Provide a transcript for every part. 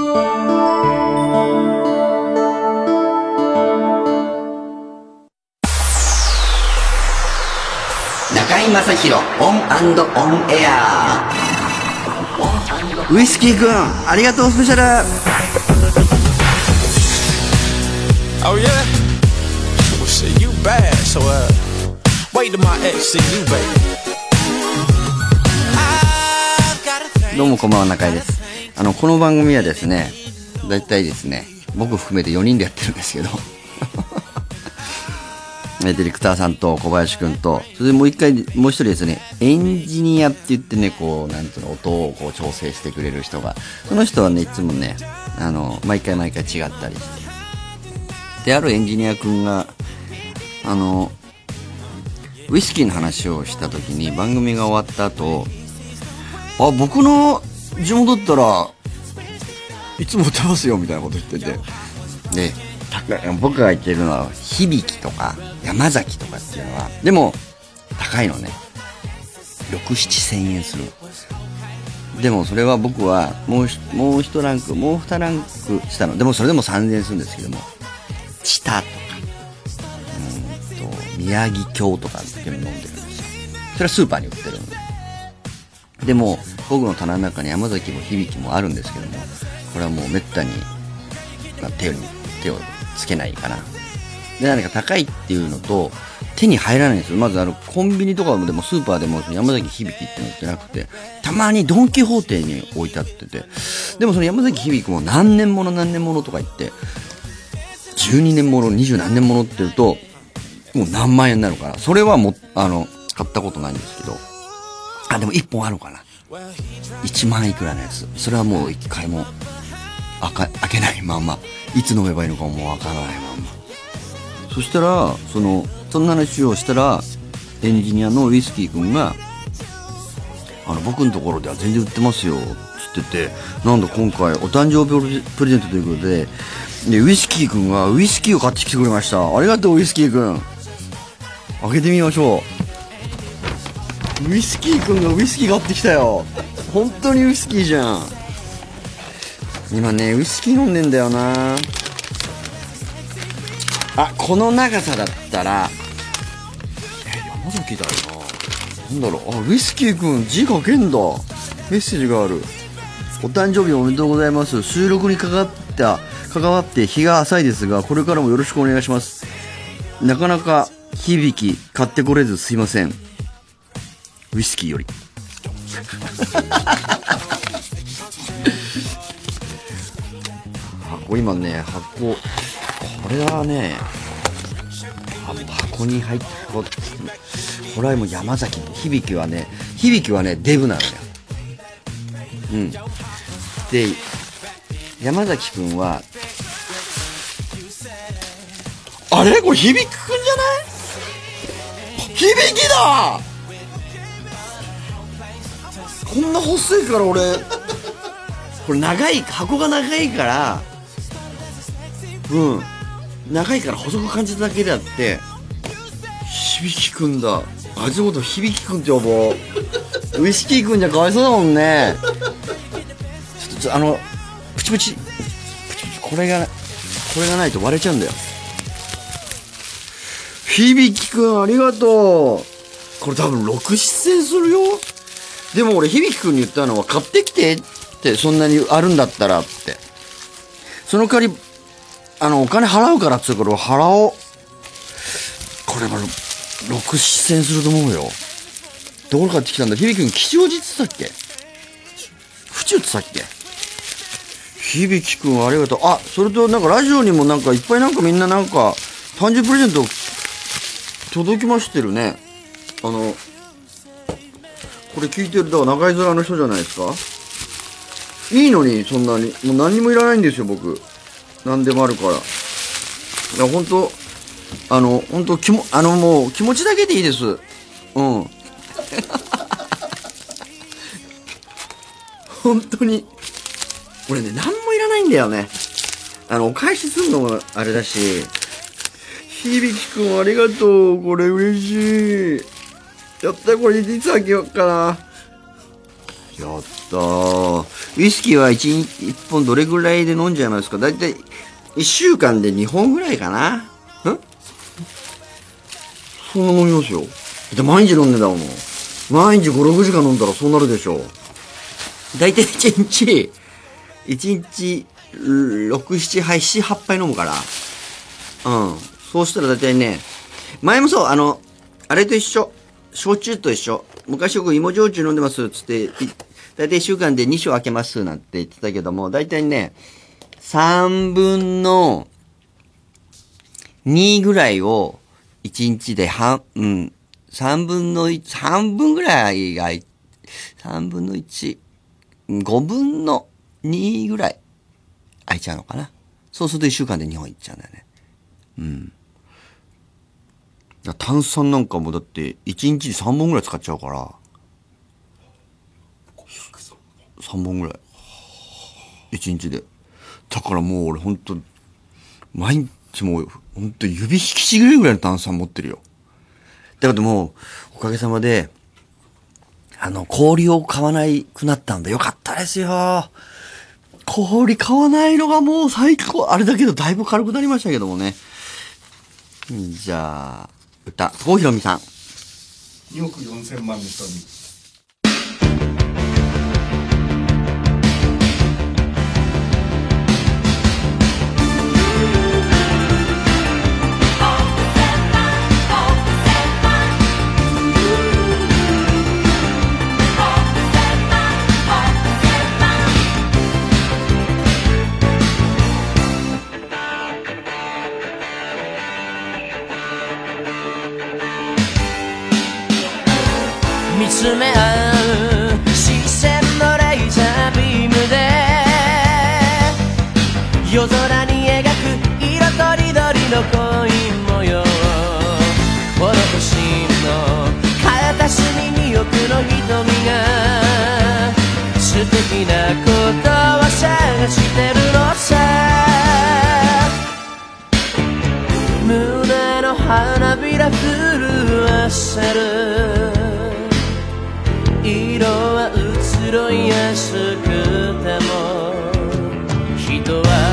中居正広オンオンエアウイスキーくんありがとうスペシャル Oh yeah? Well shit, you bad, so uh wait till my ex see you, baby. I've got a thing. どうもこんばんは中井ですあのこの番組はですねだいたいですね僕含めて4人でやってるんですけど。ディレクターさんと小林くんとそれでもう一回もう一人ですねエンジニアって言ってねこうなんつうの音をこう調整してくれる人がその人はねいつもねあの毎回毎回違ったりして。であるエンジニア君があのウイスキーの話をした時に番組が終わった後あ僕の地元だったらいつも歌いますよみたいなこと言ってて。で僕が言ってるのは響とか山崎とかっていうのはでも高いのね。67000円する。でもそれは僕はもうひもう一ランクもう二ランク下のでもそれでも3000円するんですけどもチタとかうーんと宮城京とかっていうの飲んでるんですよ。それはスーパーに売ってるので。でも僕の棚の中に山崎も響もあるんですけどもこれはもうめったに、まあ、手に手をつけないかな。で何か高いっていうのと手に入らないんですよ。まずあのコンビニとかでもスーパーでも山崎響っての売ってなくてたまにドン・キホーテに置いてあってて。でもその山崎響も何年もの何年ものとか言って12年もの20何年ものって言うともう何万円になるからそれはもうあの買ったことないんですけど。あでも1本あるかな。1万いくらのやつ。それはもう1回も開けないまんま。いつ飲めばいいのかもわからないまんま。そしたらそのそんな話をしたらエンジニアのウイスキー君が「あの僕のところでは全然売ってますよ」つっててなんだ今回お誕生日プレゼントということででウイスキー君がウイスキーを買ってきてくれました。ありがとうウイスキー君。開けてみましょう。ウイスキー君がウイスキー買ってきたよ。本当にウイスキーじゃん。今ねウイスキー飲んでんだよな。あこの長さだったら。え山崎だよな。なんだろう。あウイスキー君字書けんだ。メッセージがある。お誕生日おめでとうございます。収録にかかった関わって日が浅いですがこれからもよろしくお願いします。なかなか響き買ってこれずすいません。ウイスキーより。箱今ね箱これはねあ箱に入ってここれはもう山崎響はね響はねデブなのよ。うん。で山崎くんはあれ？これ響くんじゃない？響だこんな細いから俺。これ長い箱が長いからうん。長いから細く感じただけであって響くんだ。あいつのこと響くんって呼ぼう。ウイスキーくんじゃかわいそうだもんね。ちょっとあのプチプチ。プチプチこれがこれがないと割れちゃうんだよ。響くんありがとう。これ多分6出演するよ。でも俺響くんに言ったのは買ってきてってそんなにあるんだったらって。その代わりあのお金払うからっつうから払おう。これは6出演すると思うよ。どこから買ってきたんだ？響くん吉祥寺っつったっけ？府中っつったっけ？響くんありがとう。あそれとなんかラジオにもなんかいっぱいなんかみんななんか誕生日プレゼント届きましてるね。あのこれ聞いてるだから長い面の人じゃないですか？いいのにそんなに。もう何にもいらないんですよ僕。何でもあるから。いや本当あの本当気もあのもう気持ちだけでいいです。うん。本当に。俺ね何もいらないんだよね。あのお返しするのもあれだし。響くんありがとう。これ嬉しい。やったこれいつあげようかなやったーウイスキーは 1, 一本どれぐらいで飲んじゃいますか？だいたい1週間で2本ぐらいかなん？そんな飲みますよ。だって毎日飲んでんだもん。毎日5、6時間飲んだらそうなるでしょう。だいたい1日、1日6、7杯、7、8杯飲むから。うん。そうしたらだいたいね、前もそう、あの、あれと一緒。焼酎と一緒。昔よく芋焼酎飲んでますっつって、いだいたい1週間で2升開けますなんて言ってたけども、だいたいね、3分の2ぐらいを1日で半、うん、3分の1、半分ぐらいが、3分の1、5分の2ぐらい空いちゃうのかな。そうすると1週間で2本いっちゃうんだよね。うん。炭酸なんかもだって1日で3本ぐらい使っちゃうから。3本ぐらい。1日で。だからもう俺ほんと、毎日もうほんと指引きちぎれぐらいの炭酸持ってるよ。だけどもう、おかげさまで、あの、氷を買わなくなったんでよかったですよ。氷買わないのがもう最高。あれだけどだいぶ軽くなりましたけどもね。じゃあ、歌、郷ひろみさん。2億4千万の人になことを探してるのさ。胸の花びら震わせる。色は移ろいやすくても。人は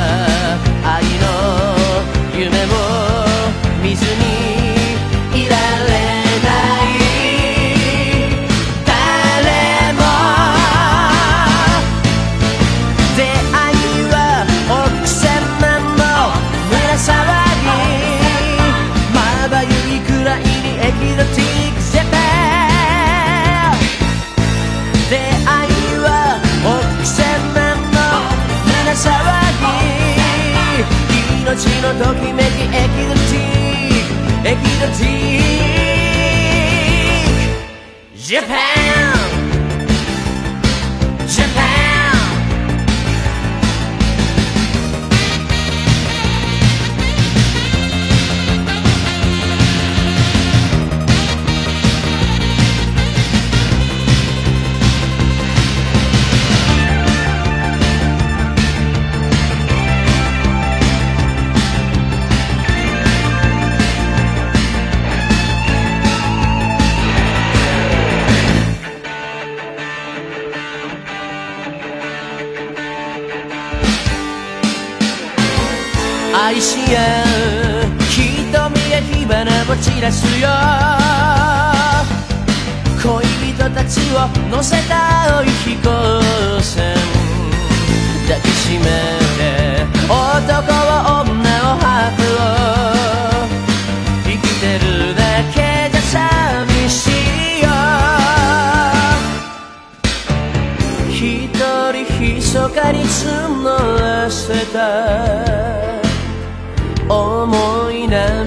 命花も散らすよ恋人たちを乗せた青い飛行船抱きしめて男を女を白を生きてるだけじゃ寂しいよ。一人密かに募らせた。重い涙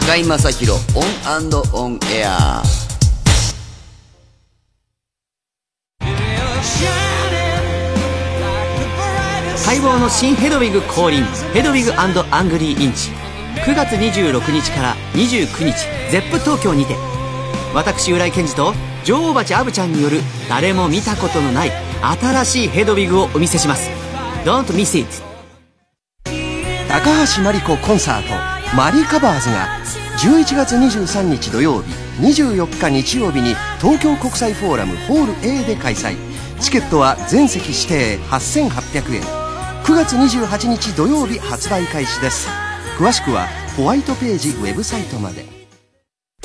中居正広オンオンエア。待望の新ヘドウィグ降臨ヘドウィグアングリーインチ。9月26日から29日ゼップ東京にて。私浦井健治と女王蜂アヴちゃんによる誰も見たことのない新しいヘドウィグをお見せします。Don't miss it 高橋真理子コンサートマリカバーズが11月23日土曜日24日日曜日に東京国際フォーラムホール A で開催。チケットは全席指定8800円。9月28日土曜日発売開始です。詳しくはホワイトページウェブサイトまで。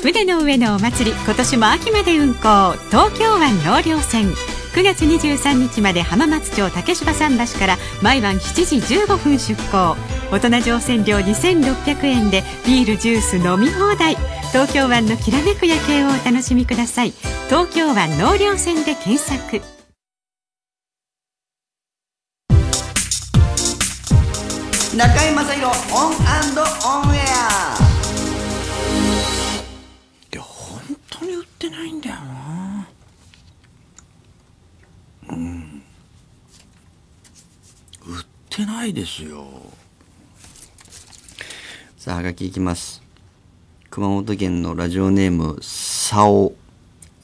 船の上のお祭り今年も秋まで運行東京湾納涼船。9月23日まで浜松町竹芝桟橋から毎晩7時15分出港。大人乗船料2600円でビールジュース飲み放題。東京湾のきらめく夜景をお楽しみください。東京湾納涼船で検索。中居正広オンオンエア。いや本当に売ってないんだよな。うん。売ってないですよさあはがきいきます。熊本県のラジオネームサオ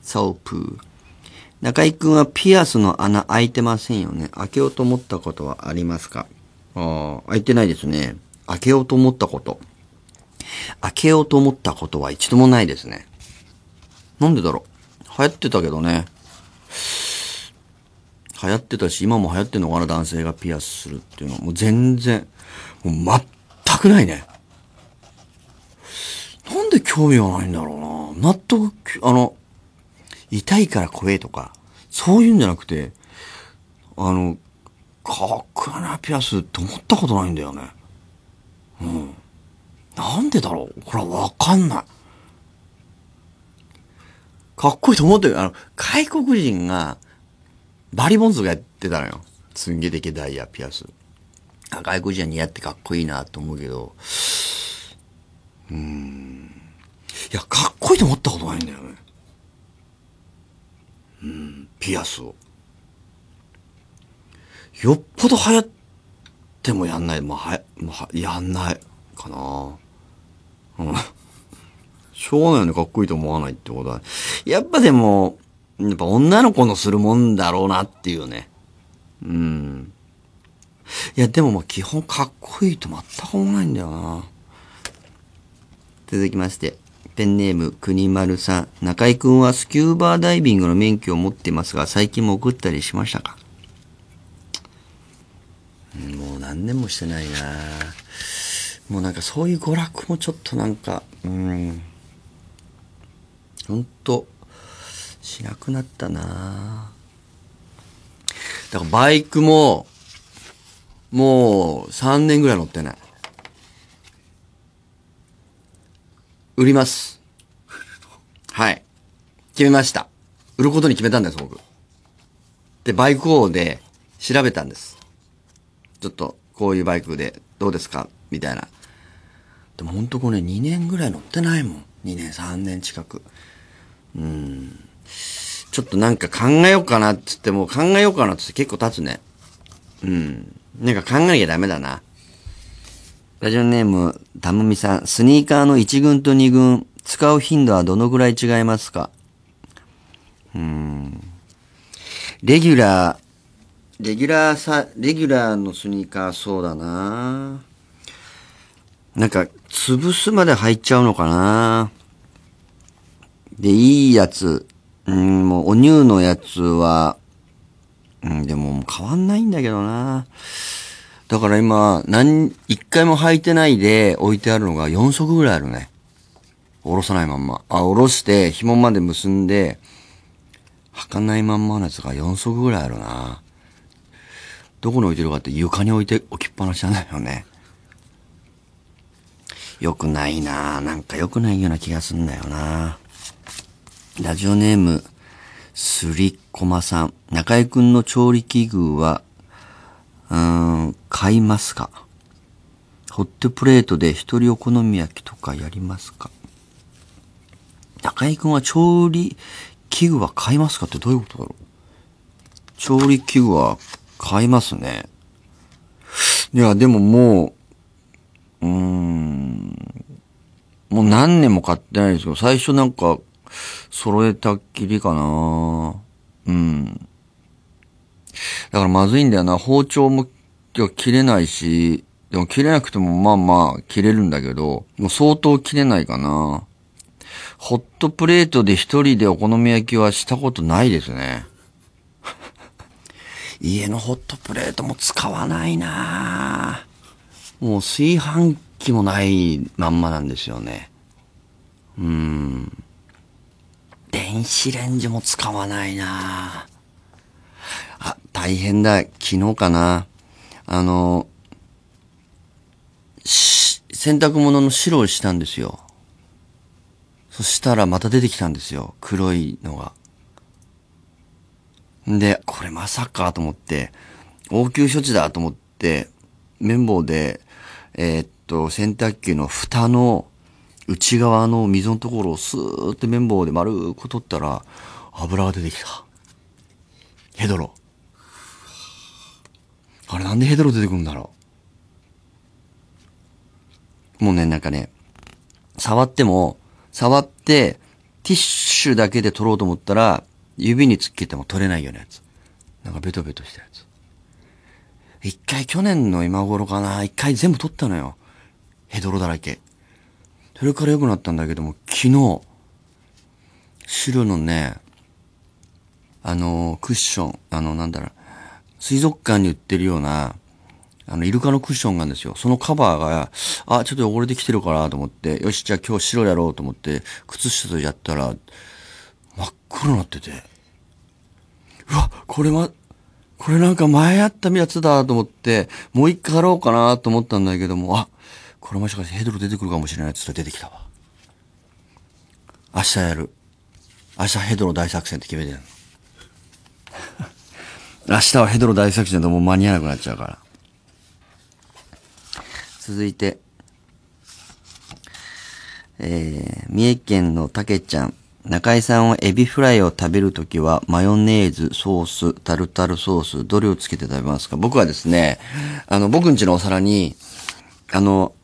サオプー中居君はピアスの穴開いてませんよね。開けようと思ったことはありますか？ああ開いてないですね。開けようと思ったこと。開けようと思ったことは一度もないですね。なんでだろう？流行ってたけどね。流行ってたし、今も流行ってんのかな？男性がピアスするっていうの。は。もう全然、もう全くないね。なんで興味がないんだろうな納得、あの、痛いから怖えとか、そういうんじゃなくて、あの、かっこいいな、ピアスって思ったことないんだよね。うん。なんでだろう？これわかんない。かっこいいと思ってる。あの、外国人が、バリボンズがやってたのよ。すんげえでけダイヤ、ピアス。あ外国人は似合ってかっこいいなと思うけど、うん。いや、かっこいいと思ったことないんだよね。うん、ピアスを。よっぽど流行ってもやんない。もうはや、もうは、やんないかな。うん。しょうがないよね、かっこいいと思わないってことは。やっぱでも、やっぱ女の子のするもんだろうなっていうね。うん。いや、でもまあ基本かっこいいと全く思わないんだよな。続きまして、ペンネーム、国丸さん。中井くんはスキューバーダイビングの免許を持ってますが、最近も送ったりしましたか？もう何年もしてないなもうなんかそういう娯楽もちょっとなんか、うん。ほんと、しなくなったなだからバイクも、もう3年ぐらい乗ってない。売ります。はい。決めました。売ることに決めたんです、僕。で、バイク王で調べたんです。ちょっと、こういうバイクでどうですか？みたいな。でもほんとこれ2年ぐらい乗ってないもん。2年、3年近く。うん。ちょっとなんか考えようかなって言っても考えようかなってって結構経つね。うん。なんか考えなきゃダメだな。ラジオネーム、たむみさん。スニーカーの1軍と2軍、使う頻度はどのぐらい違いますか？うん。レギュラー、レギュラーさ、レギュラーのスニーカーそうだななんか、潰すまで入っちゃうのかなで、いいやつ、うん、もう、お乳のやつは、うん、でももう変わんないんだけどなぁだから今、何、一回も履いてないで置いてあるのが4足ぐらいあるね。下ろさないまんま。あ、下ろして、紐まで結んで、履かないまんまのやつが4足ぐらいあるな。どこに置いてるかって床に置いて置きっぱなしなんだよね。よくないななんかよくないような気がすんだよなラジオネーム、すりこまさん。中井くんの調理器具は、うん、買いますか？ホットプレートで一人お好み焼きとかやりますか？中井くんは調理器具は買いますかってどういうことだろう？調理器具は買いますね。いや、でももう、うーん、もう何年も買ってないですけど、最初なんか、揃えたっきりかな。うん。だからまずいんだよな。包丁も切れないし、でも切れなくてもまあまあ切れるんだけど、もう相当切れないかな。ホットプレートで一人でお好み焼きはしたことないですね。家のホットプレートも使わないなもう炊飯器もないまんまなんですよね。うーん。電子レンジも使わないなあ、大変だ。昨日かな。あの、し洗濯物の白をしたんですよ。そしたらまた出てきたんですよ。黒いのが。んで、これまさかと思って、応急処置だと思って、綿棒で、えーっと、洗濯機の蓋の内側の溝のところをスーって綿棒で丸く取ったら、油が出てきた。ヘドロ。あれなんでヘドロ出てくるんだろう。もうね、なんかね、触っても、触って、ティッシュだけで取ろうと思ったら、指に突っ切っても取れないようなやつ。なんかベトベトしたやつ。一回去年の今頃かな、一回全部取ったのよ。ヘドロだらけ。それから良くなったんだけども、昨日、白のね、あの、クッション、あの、なんだろう、水族館に売ってるような、あの、イルカのクッションがあるんですよ。そのカバーが、あ、ちょっと汚れてきてるかなと思って、よし、じゃあ今日白やろうと思って、靴下とやったら、真っ黒になってて、うわ、これま、これなんか前あったやつだと思って、もう一回やろうかなと思ったんだけども、あ、これもしかしてヘドロ出てくるかもしれないって言ったら出てきたわ。明日やる。明日ヘドロ大作戦って決めてるの。明日はヘドロ大作戦でもう間に合わなくなっちゃうから。続いて、えー、三重県のたけちゃん。中井さんはエビフライを食べるときは、マヨネーズ、ソース、タルタルソース、どれをつけて食べますか？僕はですね、あの、僕んちのお皿に、あの、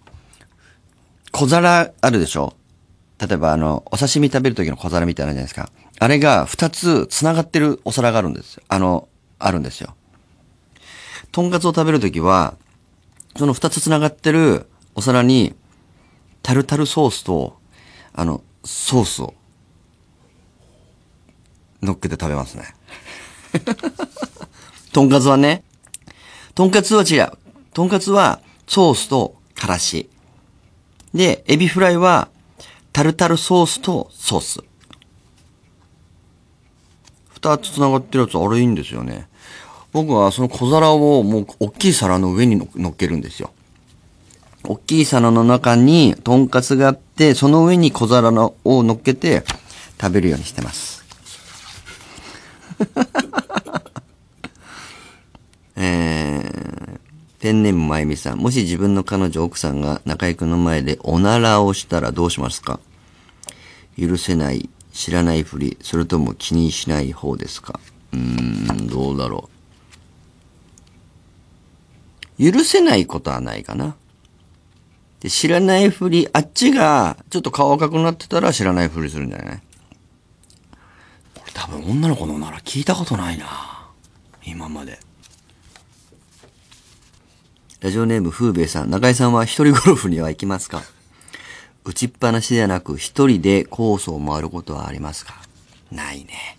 小皿あるでしょ？例えばあの、お刺身食べるときの小皿みたいなじゃないですか。あれが二つ繋がってるお皿があるんです。あの、あるんですよ。とんかつを食べるときは、その二つ繋がってるお皿に、タルタルソースと、あの、ソースを、乗っけて食べますね。とんかつはね、とんかつは違う。とんかつは、ソースと、からし。で、エビフライは、タルタルソースとソース。二つ繋がってるやつ、あれいいんですよね。僕はその小皿をもう大きい皿の上にの乗っけるんですよ。大きい皿の中にとんかつがあって、その上に小皿のを乗っけて食べるようにしてます。えー、ペンネームまゆみさん。もし自分の彼女奥さんが中居君の前でおならをしたらどうしますか？許せない、知らないふり、それとも気にしない方ですか？うーん、どうだろう。許せないことはないかな。で、知らないふり、あっちがちょっと顔赤くなってたら知らないふりするんじゃない？これ多分女の子のおなら聞いたことないな今まで。ラジオネーム風兵衛さん。中井さんは一人ゴルフには行きますか？打ちっぱなしではなく一人でコースを回ることはありますか？ないね。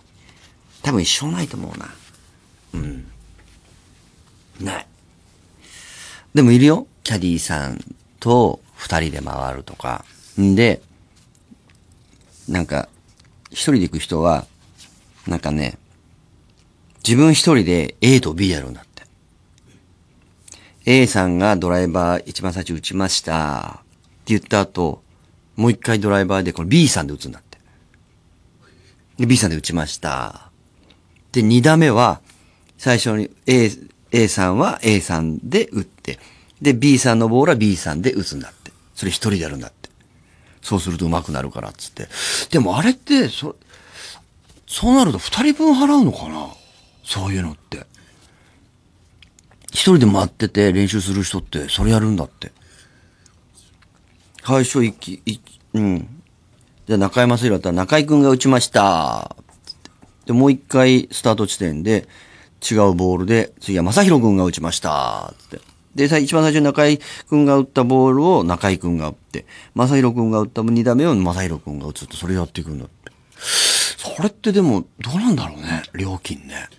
多分一生ないと思うな。うん。ない。でもいるよ。キャディーさんと二人で回るとか。んで、なんか、一人で行く人は、なんかね、自分一人で A と B やるんだって。A さんがドライバー一番最初打ちました。って言った後、もう一回ドライバーでこれ B さんで打つんだって。で、B さんで打ちました。で、二打目は、最初に A、A さんは A さんで打って、で、B さんのボールは B さんで打つんだって。それ一人でやるんだって。そうすると上手くなるからつって。でもあれって、そ、そうなると二人分払うのかな？そういうのって。一人で待ってて練習する人って、それやるんだって。最初一気、いうん。じゃあ中山聖だったら中井くんが打ちました。で、もう一回スタート地点で違うボールで、次は正宏くんが打ちました。って。で、一番最初に中井くんが打ったボールを中井くんが打って、正宏くんが打った二打目を正宏くんが打つって、それやっていくんだって。それってでも、どうなんだろうね、料金ね。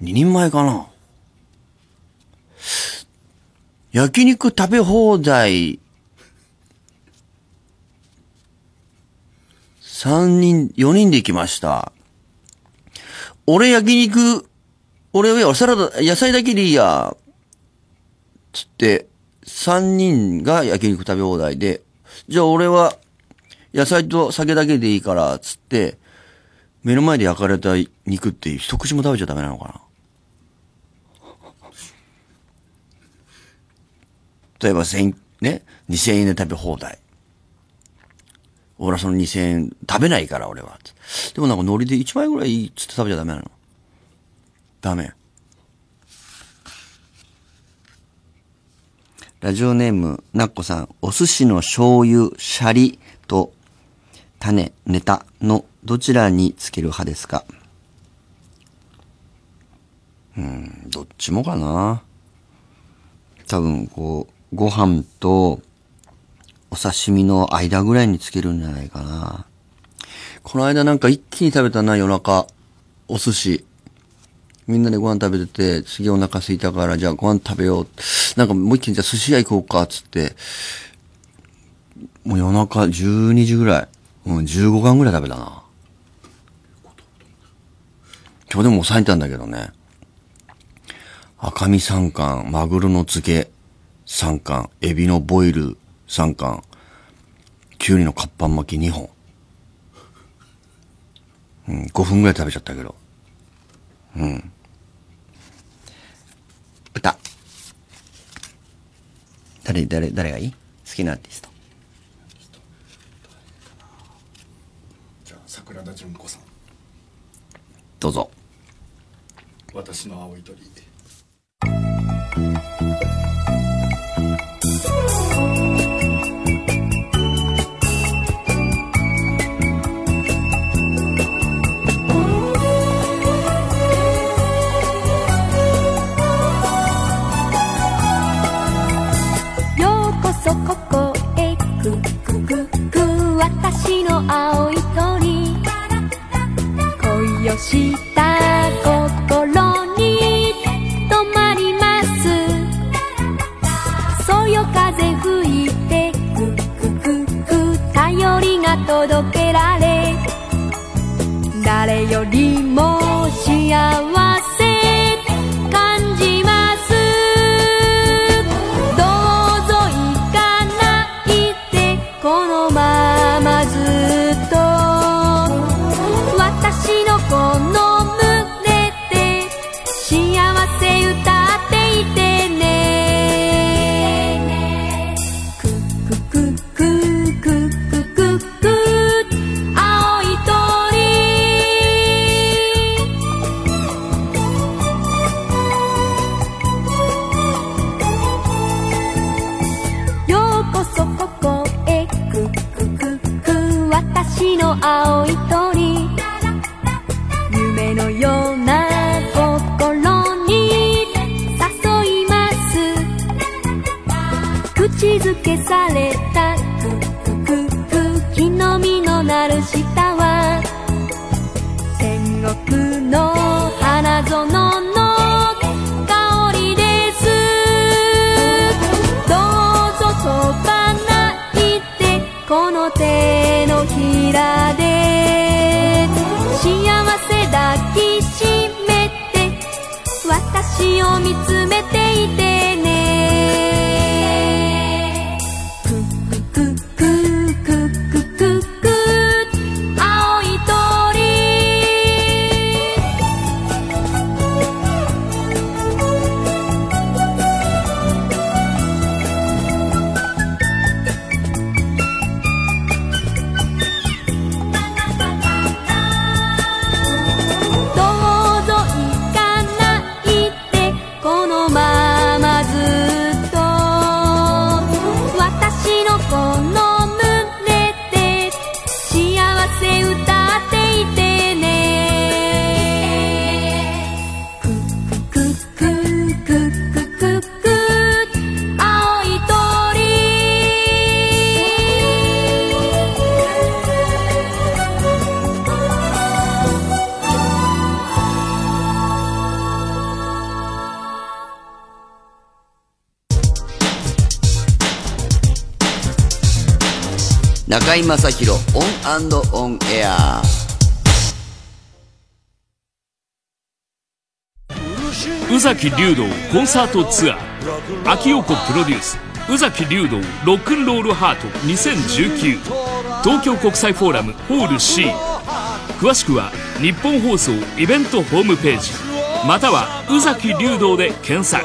二人前かな焼肉食べ放題、三人、四人で行きました。俺焼肉、俺はサラダ、野菜だけでいいや。つって、三人が焼肉食べ放題で、じゃあ俺は野菜と酒だけでいいから、つって、目の前で焼かれた肉って一口も食べちゃダメなのかな例えば千、ね、2000円で食べ放題。俺はその2000円食べないから俺は。でもなんか海苔で1枚ぐらいいいっつって食べちゃダメなのダメ。ラジオネーム、なっこさん、お寿司の醤油、シャリと種、ネタのどちらにつける派ですか？うん、どっちもかな。多分、こう、ご飯とお刺身の間ぐらいにつけるんじゃないかな。この間なんか一気に食べたな、夜中。お寿司。みんなでご飯食べてて、次お腹空いたから、じゃあご飯食べよう。なんかもう一気にじゃあ寿司屋行こうか、つって。もう夜中12時ぐらい。うん、15貫ぐらい食べたな。今日でも抑えたんだけどね。赤身3貫、マグロの漬け3貫、エビのボイル3貫、キュウリのカッパン巻き2本。うん、5分ぐらい食べちゃったけど。うん。歌。誰、誰、誰がいい？好きなアーティスト。じゃあ桜田淳子さんどうぞ。私の青い鳥を見つめ中居正広オンオンエア。宇崎竜童コンサートツアー。阿木燿子プロデュース。宇崎竜童ロックンロールハート2019東京国際フォーラムホール C 詳しくはニッポン放送イベントホームページ。または宇崎竜童で検索。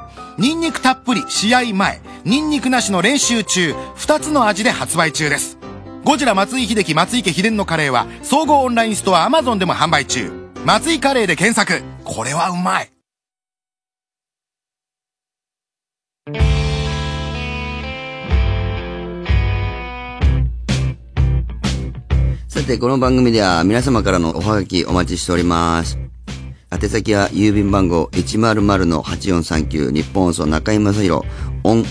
ニンニクたっぷり試合前ニンニクなしの練習中2つの味で発売中です。ゴジラ松井秀喜松井家秘伝のカレーは総合オンラインストア Amazon でも販売中。松井カレーで検索。これはうまい。さて、この番組では皆様からのおはがきお待ちしております。宛先は郵便番号100-8439ニッポン放送中居正広オン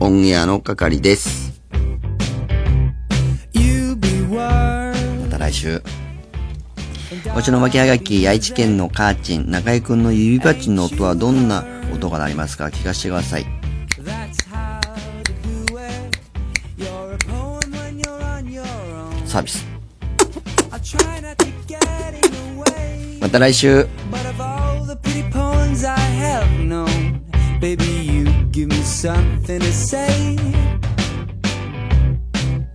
オンエアの係です。また来週。こちらの巻きはがき、愛知県のカーチン、中居くんの指パッチンの音はどんな音が鳴りますか聞かせてください。サービス。また来週。Something to say.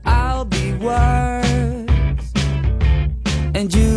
I'll be words, and you